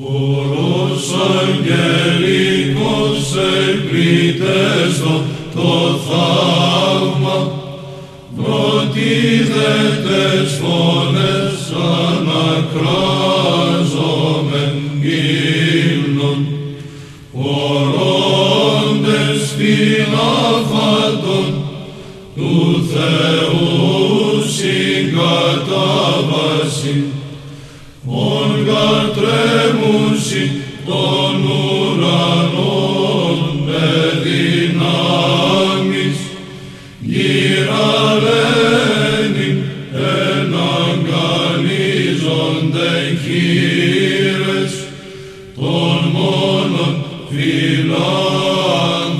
Χορός αγγελικός εκπλητέστο το θαύμα Βροτίδετες φωνές ανακράζομεν ύμνων Ορώντες την αφάτων του Θεού συγκατάβαση ον πλούσι των ουρανό με δυνάμεις. Γυραλένει εναγκαλίζονται χείρες των μόνων φυλάκων